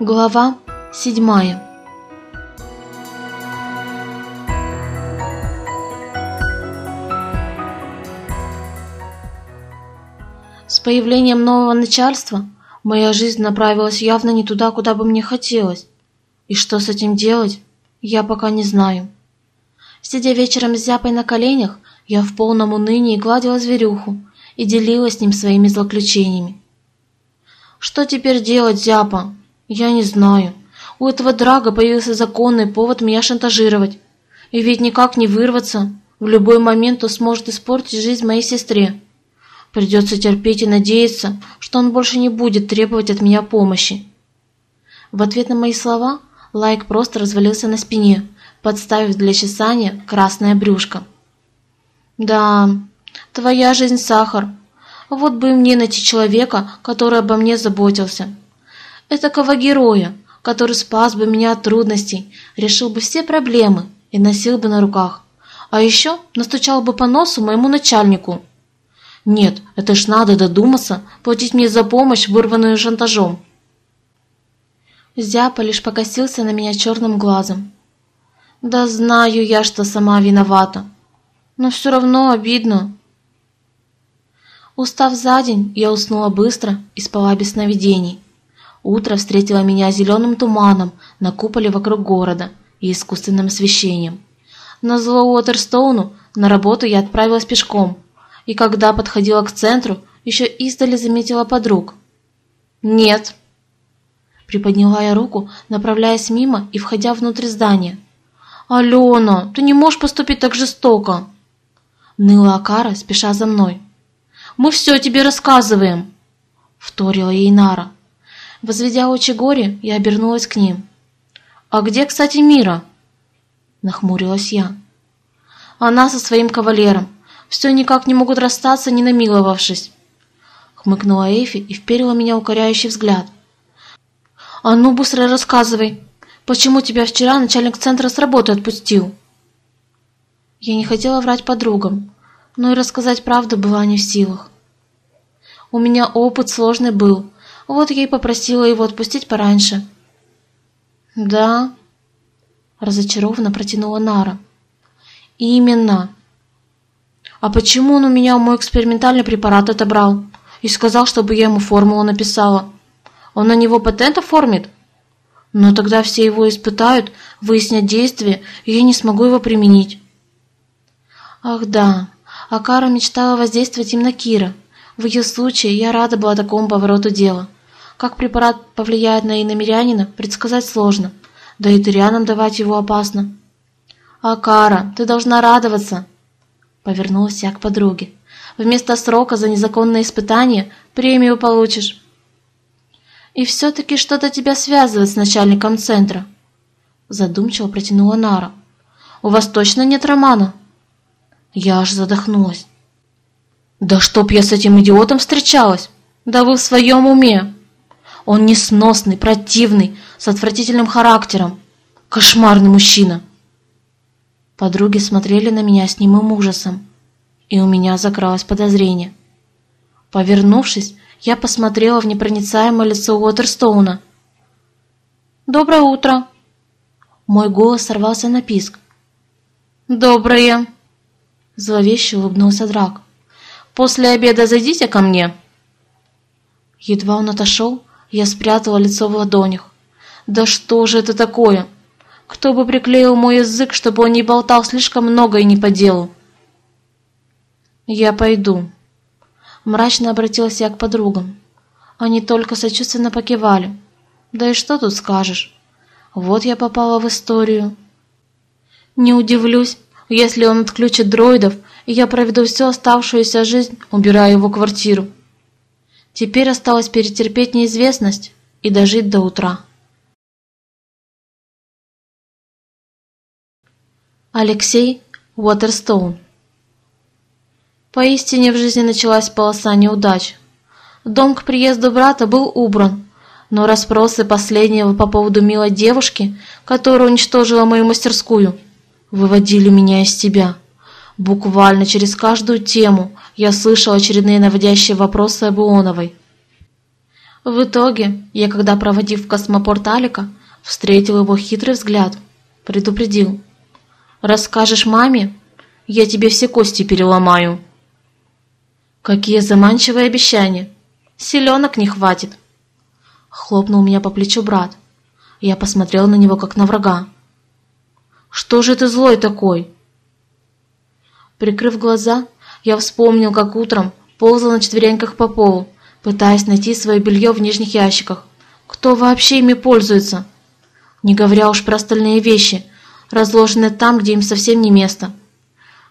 Глава седьмая С появлением нового начальства моя жизнь направилась явно не туда, куда бы мне хотелось. И что с этим делать, я пока не знаю. Сидя вечером с зяпой на коленях, я в полном унынии гладила зверюху и делилась с ним своими злоключениями. Что теперь делать, зяпа? Я не знаю. У этого драга появился законный повод меня шантажировать. И ведь никак не вырваться. В любой момент он сможет испортить жизнь моей сестре. Придется терпеть и надеяться, что он больше не будет требовать от меня помощи. В ответ на мои слова Лайк просто развалился на спине, подставив для чесания красное брюшко. «Да, твоя жизнь сахар. Вот бы мне найти человека, который обо мне заботился этакого героя, который спас бы меня от трудностей, решил бы все проблемы и носил бы на руках. А еще настучал бы по носу моему начальнику. Нет, это ж надо додуматься, платить мне за помощь, вырванную шантажом. Зяпа лишь покосился на меня черным глазом. Да знаю я, что сама виновата. Но все равно обидно. Устав за день, я уснула быстро и спала без сновидений. Утро встретило меня зеленым туманом на куполе вокруг города и искусственным освещением. На зло Уотерстоуну на работу я отправилась пешком, и когда подходила к центру, еще издали заметила подруг. «Нет!» Приподняла я руку, направляясь мимо и входя внутрь здания. «Алена, ты не можешь поступить так жестоко!» Ныла Акара, спеша за мной. «Мы все тебе рассказываем!» Вторила ей Нара. Возведя очи горе, я обернулась к ним. «А где, кстати, Мира?» Нахмурилась я. «Она со своим кавалером. Все никак не могут расстаться, не намиловавшись». Хмыкнула Эйфи и вперила меня укоряющий взгляд. «А ну, быстро рассказывай, почему тебя вчера начальник центра с работы отпустил?» Я не хотела врать подругам, но и рассказать правду была не в силах. У меня опыт сложный был, вот я и попросила его отпустить пораньше. Да, разочарованно протянула Нара. Именно. А почему он у меня мой экспериментальный препарат отобрал и сказал, чтобы я ему формулу написала? Он на него патент оформит? Но тогда все его испытают, выяснят действие, и я не смогу его применить. Ах да, Акара мечтала воздействовать им на Кира. В ее случае я рада была такому повороту дела. Как препарат повлияет на иномирянина, предсказать сложно, да и тырянам давать его опасно. «Акара, ты должна радоваться!» Повернулась я к подруге. «Вместо срока за незаконное испытание премию получишь». «И все-таки что-то тебя связывает с начальником центра», задумчиво протянула Нара. «У вас точно нет романа?» Я аж задохнулась. «Да чтоб я с этим идиотом встречалась! Да вы в своем уме!» Он несносный, противный, с отвратительным характером. Кошмарный мужчина. Подруги смотрели на меня с немым ужасом, и у меня закралось подозрение. Повернувшись, я посмотрела в непроницаемое лицо Уотерстоуна. «Доброе утро!» Мой голос сорвался на писк. «Доброе!» Зловеще улыбнулся Драк. «После обеда зайдите ко мне!» Едва он отошел, я спрятала лицо в ладонях. Да что же это такое? Кто бы приклеил мой язык, чтобы он не болтал слишком много и не по делу? Я пойду. Мрачно обратилась я к подругам. Они только сочувственно покивали. Да и что тут скажешь? Вот я попала в историю. Не удивлюсь, если он отключит дроидов, и я проведу всю оставшуюся жизнь, убирая его квартиру. Теперь осталось перетерпеть неизвестность и дожить до утра. Алексей Уотерстоун Поистине в жизни началась полоса неудач. Дом к приезду брата был убран, но расспросы последнего по поводу милой девушки, которая уничтожила мою мастерскую, выводили меня из себя. Буквально через каждую тему я слышал очередные наводящие вопросы об Ионовой. В итоге, я когда, проводив космопорт Алика, встретил его хитрый взгляд, предупредил. «Расскажешь маме, я тебе все кости переломаю». Какие заманчивые обещания! Селенок не хватит. Хлопнул меня по плечу брат. Я посмотрел на него, как на врага. «Что же ты злой такой?» Прикрыв глаза, я вспомнил, как утром ползал на четвереньках по полу, пытаясь найти свое белье в нижних ящиках. Кто вообще ими пользуется? Не говоря уж про остальные вещи, разложенные там, где им совсем не место.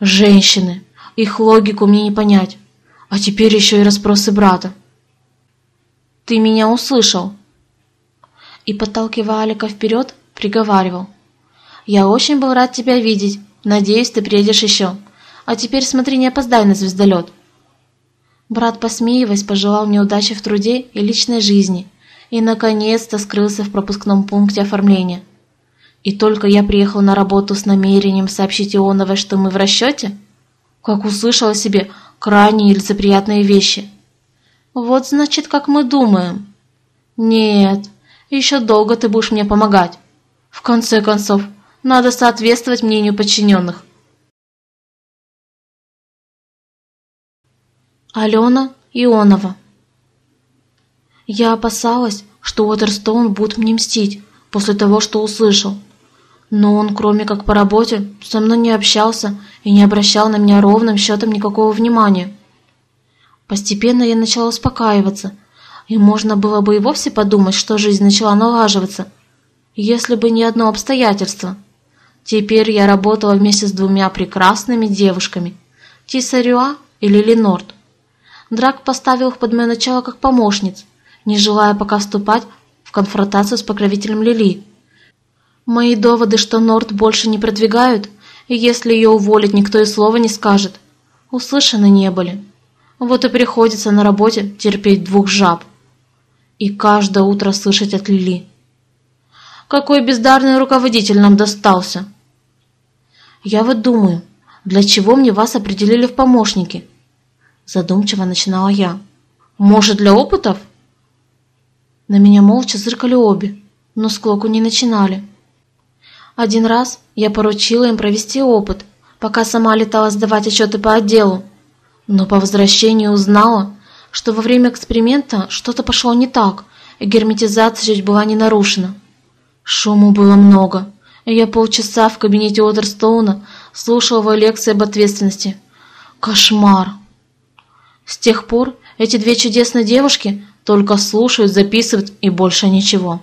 Женщины. Их логику мне не понять. А теперь еще и расспросы брата. «Ты меня услышал?» И, подталкивая Алика вперед, приговаривал. «Я очень был рад тебя видеть. Надеюсь, ты приедешь еще. А теперь смотри, не опоздай на звездолет». Брат, посмеиваясь, пожелал мне удачи в труде и личной жизни и, наконец-то, скрылся в пропускном пункте оформления. И только я приехал на работу с намерением сообщить Ионовой, что мы в расчете, как услышал себе крайне нелицеприятные вещи. Вот значит, как мы думаем. Нет, еще долго ты будешь мне помогать. В конце концов, надо соответствовать мнению подчиненных. Алена Ионова Я опасалась, что Уотерстоун будет мне мстить после того, что услышал. Но он, кроме как по работе, со мной не общался и не обращал на меня ровным счетом никакого внимания. Постепенно я начала успокаиваться, и можно было бы и вовсе подумать, что жизнь начала налаживаться, если бы не одно обстоятельство. Теперь я работала вместе с двумя прекрасными девушками – Тиса Рюа и Лили. Драк поставил их под мое начало как помощниц, не желая пока вступать в конфронтацию с покровителем Лили. Мои доводы, что Норт больше не продвигают, и если ее уволить, никто и слова не скажет, услышаны не были. Вот и приходится на работе терпеть двух жаб. И каждое утро слышать от Лили. Какой бездарный руководитель нам достался. Я вот думаю, для чего мне вас определили в помощники? Задумчиво начинала я. Может, для опытов? На меня молча зыркали обе, но склоку не начинали. Один раз я поручила им провести опыт, пока сама летала сдавать отчеты по отделу но по возвращении узнала, что во время эксперимента что-то пошло не так, и герметизация чуть была не нарушена. Шуму было много, и я полчаса в кабинете Уотерстоуна слушала его лекции об ответственности. Кошмар! С тех пор эти две чудесные девушки только слушают, записывают и больше ничего.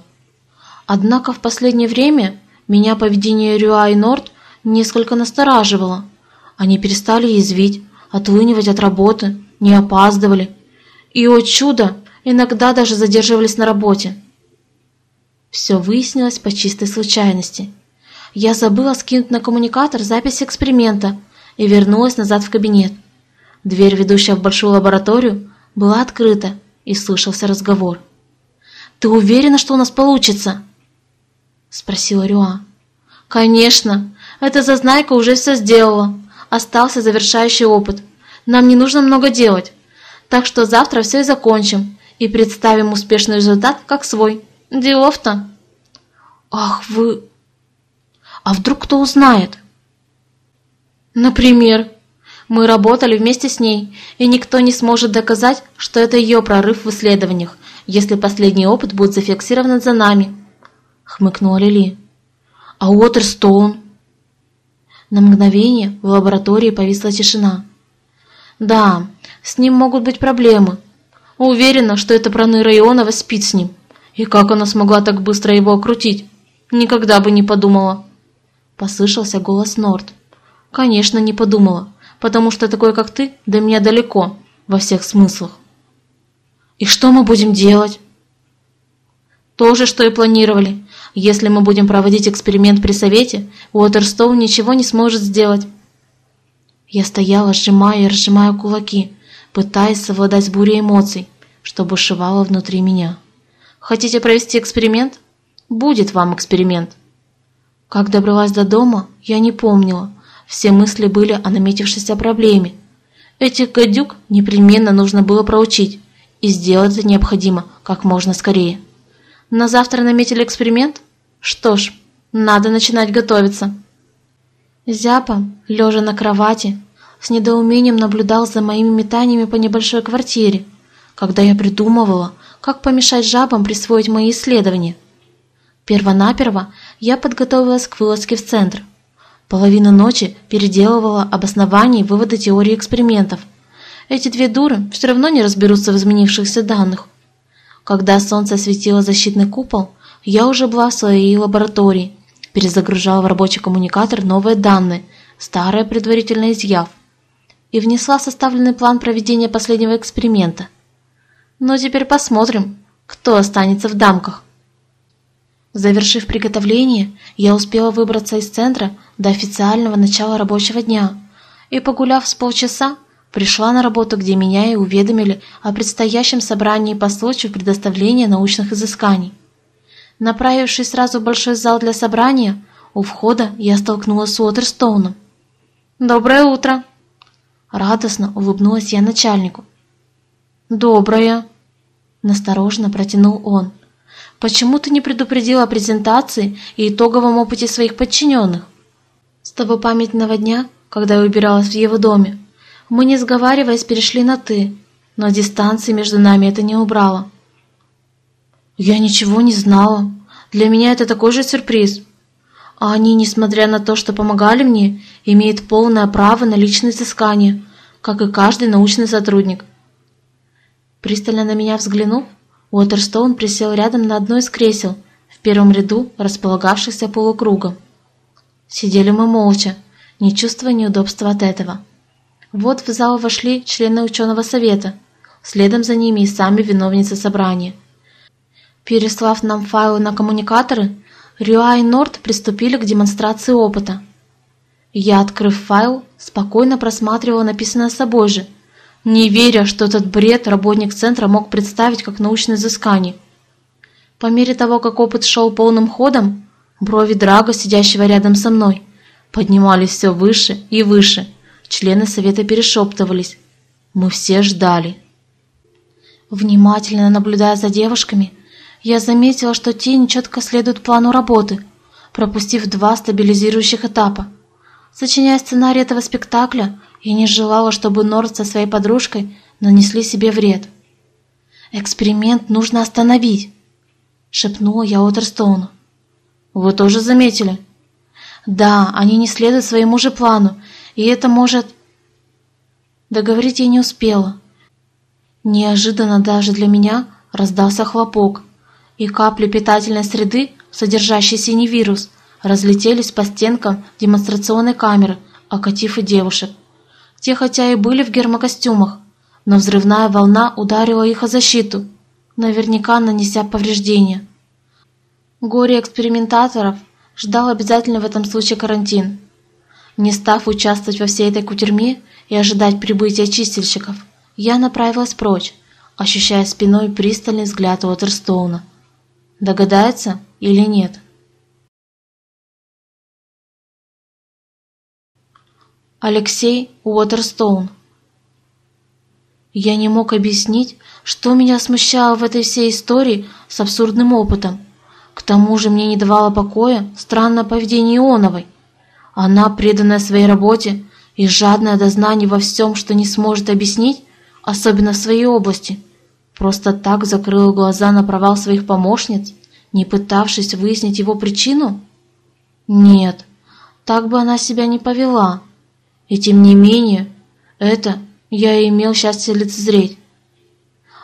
Однако в последнее время меня поведение Рюа и Норд несколько настораживало. Они перестали язвить, отлынивать от работы, не опаздывали. И, о чудо, иногда даже задерживались на работе. Все выяснилось по чистой случайности. Я забыла скинуть на коммуникатор запись эксперимента и вернулась назад в кабинет. Дверь, ведущая в большую лабораторию, была открыта, и слышался разговор. «Ты уверена, что у нас получится?» Спросила Рюа. «Конечно, эта зазнайка уже все сделала остался завершающий опыт. Нам не нужно много делать. Так что завтра все и закончим и представим успешный результат как свой. Делов-то. Ах, вы... А вдруг кто узнает? Например, мы работали вместе с ней, и никто не сможет доказать, что это ее прорыв в исследованиях, если последний опыт будет зафиксирован за нами. Хмыкнула Лили. А Уотерстоун? На мгновение в лаборатории повисла тишина. Да, с ним могут быть проблемы. Уверена, что эта проныра Ионова спит с ним. И как она смогла так быстро его окрутить? Никогда бы не подумала. Послышался голос Норд. Конечно, не подумала, потому что такой, как ты, до меня далеко, во всех смыслах. И что мы будем делать? То же, что и планировали. Если мы будем проводить эксперимент при совете, Уотерстоун ничего не сможет сделать. Я стояла, сжимая и разжимая кулаки, пытаясь совладать с бурей эмоций, что бушевало внутри меня. Хотите провести эксперимент? Будет вам эксперимент. Как добралась до дома, я не помнила. Все мысли были о наметившейся проблеме. Этих гадюк непременно нужно было проучить И сделать это необходимо как можно скорее. На завтра наметили эксперимент? Что ж, надо начинать готовиться. Зяпа, лежа на кровати, с недоумением наблюдал за моими метаниями по небольшой квартире, когда я придумывала, как помешать жабам присвоить мои исследования. Первонаперво я подготовилась к вылазке в центр. Половину ночи переделывала обоснования и выводы теории экспериментов. Эти две дуры все равно не разберутся в изменившихся данных. Когда солнце осветило защитный купол, я уже была в своей лаборатории, перезагружала в рабочий коммуникатор новые данные, старые предварительно изъяв, и внесла составленный план проведения последнего эксперимента. Но теперь посмотрим, кто останется в дамках. Завершив приготовление, я успела выбраться из центра до официального начала рабочего дня и, погуляв с полчаса, пришла на работу, где меня и уведомили о предстоящем собрании по случаю предоставления научных изысканий. Направившись сразу в большой зал для собрания, у входа я столкнулась с Уотерстоуном. «Доброе утро!» Радостно улыбнулась я начальнику. «Доброе!» Настороженно протянул он. Почему ты не предупредила о презентации и итоговом опыте своих подчиненных? С того памятного дня, когда я убиралась в его доме, мы, не сговариваясь, перешли на «ты», но дистанции между нами это не убрало. Я ничего не знала. Для меня это такой же сюрприз. А они, несмотря на то, что помогали мне, имеют полное право на личное изыскание, как и каждый научный сотрудник. Пристально на меня взглянув, Уотерстоун присел рядом на одно из кресел, в первом ряду, располагавшихся полукругом. Сидели мы молча, не чувствуя неудобства от этого. Вот в зал вошли члены ученого совета, следом за ними и сами виновницы собрания. Переслав нам файлы на коммуникаторы, Рюа и Норт приступили к демонстрации опыта. Я, открыв файл, спокойно просматривала написанное собой же – не веря, что этот бред работник центра мог представить как научное изыскание. По мере того, как опыт шел полным ходом, брови Драга, сидящего рядом со мной, поднимались все выше и выше. Члены совета перешептывались. Мы все ждали. Внимательно наблюдая за девушками, я заметила, что те нечетко следуют плану работы, пропустив два стабилизирующих этапа. Сочиняя сценарий этого спектакля, я не желала, чтобы Норд со своей подружкой нанесли себе вред. «Эксперимент нужно остановить», — шепнула я Уотерстоуну. «Вы тоже заметили?» «Да, они не следуют своему же плану, и это может...» Договорить я не успела. Неожиданно даже для меня раздался хлопок, и капли питательной среды, содержащие синий вирус, разлетелись по стенкам демонстрационной камеры, окатив и девушек. Те хотя и были в гермокостюмах, но взрывная волна ударила их о защиту, наверняка нанеся повреждения. Горе экспериментаторов ждал обязательно в этом случае карантин. Не став участвовать во всей этой кутерьме и ожидать прибытия чистильщиков, я направилась прочь, ощущая спиной пристальный взгляд Уотерстоуна. Догадается или нет? Алексей Уотерстоун. Я не мог объяснить, что меня смущало в этой всей истории с абсурдным опытом. К тому же мне не давало покоя странное поведение Ионовой. Она, преданная своей работе и жадная до знаний во всем, что не сможет объяснить, особенно в своей области, просто так закрыла глаза на провал своих помощниц, не пытавшись выяснить его причину? Нет, так бы она себя не повела. И тем не менее, это я и имел счастье лицезреть.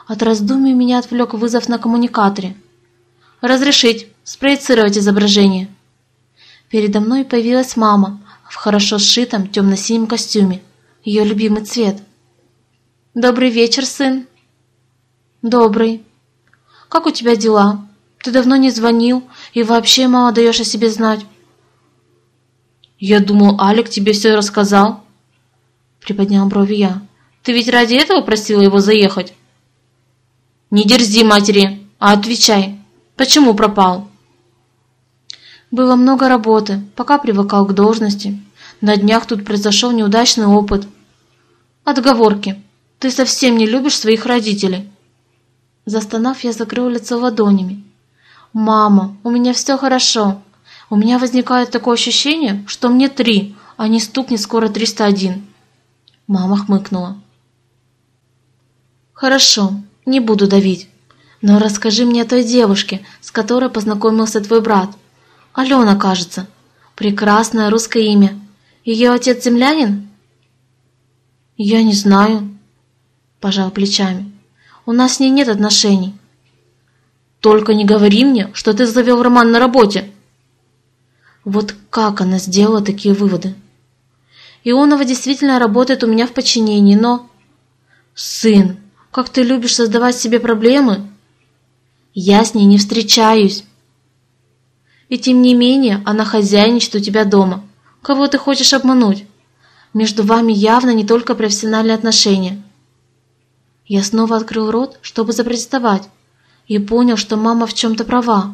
От раздумий меня отвлек вызов на коммуникаторе. «Разрешить, спроецировать изображение». Передо мной появилась мама в хорошо сшитом темно-синем костюме, ее любимый цвет. «Добрый вечер, сын». «Добрый. Как у тебя дела? Ты давно не звонил и вообще мало даешь о себе знать». «Я думал, Алик тебе все рассказал», — приподнял брови я. «Ты ведь ради этого просила его заехать?» «Не дерзи матери, а отвечай, почему пропал?» Было много работы, пока привыкал к должности. На днях тут произошел неудачный опыт. Отговорки. Ты совсем не любишь своих родителей. Застонав, я закрыл лицо ладонями. «Мама, у меня все хорошо. У меня возникает такое ощущение, что мне три, а не стукнет скоро 301». Мама хмыкнула. «Хорошо, не буду давить. Но расскажи мне о той девушке, с которой познакомился твой брат. Алена, кажется. Прекрасное русское имя. Ее отец землянин?» «Я не знаю», – пожал плечами. «У нас с ней нет отношений». «Только не говори мне, что ты завел роман на работе!» Вот как она сделала такие выводы? Ионова действительно работает у меня в подчинении, но... Сын, как ты любишь создавать себе проблемы? Я с ней не встречаюсь. И тем не менее, она хозяйничает у тебя дома. Кого ты хочешь обмануть? Между вами явно не только профессиональные отношения. Я снова открыл рот, чтобы запротестовать, и понял, что мама в чем-то права.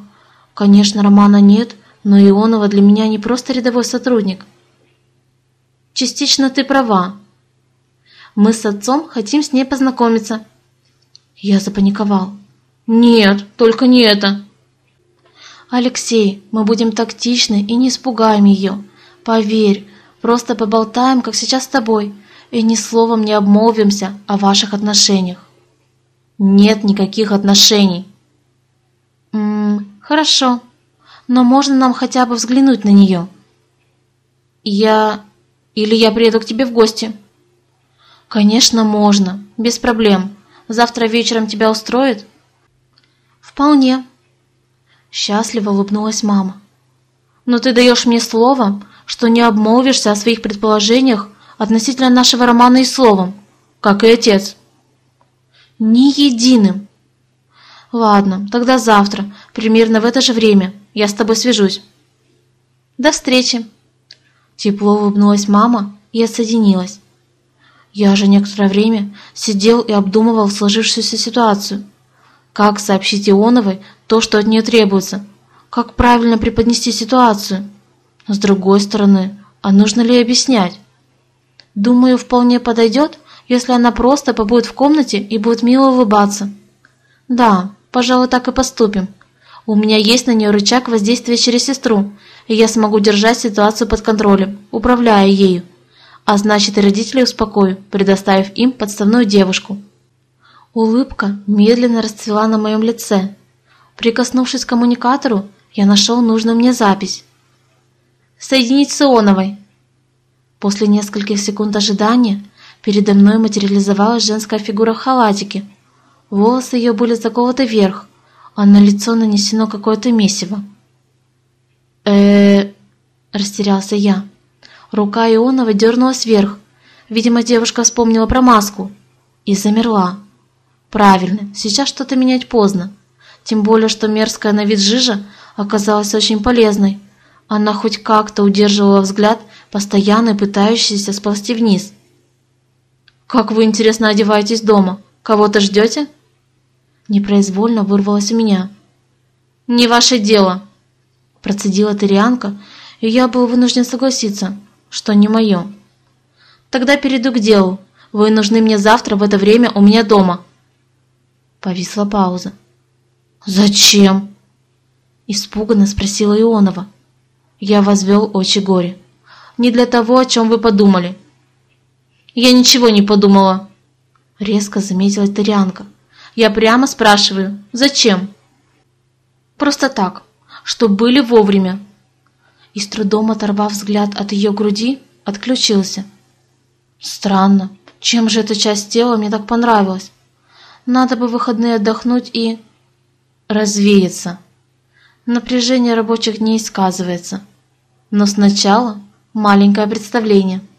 Конечно, романа нет, но Ионова для меня не просто рядовой сотрудник. Частично ты права. Мы с отцом хотим с ней познакомиться. Я запаниковал. Нет, только не это. Алексей, мы будем тактичны и не испугаем ее. Поверь, Просто поболтаем, как сейчас с тобой, и ни словом не обмолвимся о ваших отношениях. Нет никаких отношений. Ммм, хорошо. Но можно нам хотя бы взглянуть на нее? Я... Или я приеду к тебе в гости? Конечно, можно. Без проблем. Завтра вечером тебя устроит? Вполне. Счастливо улыбнулась мама. Но ты даешь мне слово, что не обмолвишься о своих предположениях относительно нашего романа и словом, как и отец. Ни единым. Ладно, тогда завтра, примерно в это же время, я с тобой свяжусь. До встречи. Тепло улыбнулась мама и отсоединилась. Я же некоторое время сидел и обдумывал сложившуюся ситуацию. Как сообщить Ионовой то, что от нее требуется? Как правильно преподнести ситуацию? С другой стороны, а нужно ли объяснять? Думаю, вполне подойдет, если она просто побудет в комнате и будет мило улыбаться. Да, пожалуй, так и поступим. У меня есть на нее рычаг воздействия через сестру, и я смогу держать ситуацию под контролем, управляя ею. А значит, и родителей успокою, предоставив им подставную девушку. Улыбка медленно расцвела на моем лице. Прикоснувшись к коммуникатору, я нашел нужную мне запись. Соединить с Ионовой!» После нескольких секунд ожидания передо мной материализовалась женская фигура в халатике. Волосы ее были заколоты вверх, а на лицо нанесено какое-то месиво. э растерялся я. Рука Ионова дернулась вверх. Видимо, девушка вспомнила про маску. И замерла. Правильно, сейчас что-то менять поздно. Тем более, что мерзкая на вид жижа оказалась очень полезной. Она хоть как-то удерживала взгляд, постоянно пытающийся сползти вниз. «Как вы, интересно, одеваетесь дома? Кого-то ждете?» Непроизвольно вырвалось у меня. «Не ваше дело!» Процедила Тырианка, и я был вынужден согласиться, что не мое. «Тогда перейду к делу. Вы нужны мне завтра в это время у меня дома». Повисла пауза. «Зачем?» Испуганно спросила Ионова. Я возвел очи горе. «Не для того, о чем вы подумали». «Я ничего не подумала», — резко заметила Тарианка. «Я прямо спрашиваю, зачем?» «Просто так, что были вовремя». И с трудом оторвав взгляд от ее груди, отключился. «Странно, чем же эта часть тела мне так понравилась? Надо бы выходные отдохнуть и...» «Развеяться». Напряжение рабочих дней сказывается. Но сначала маленькое представление –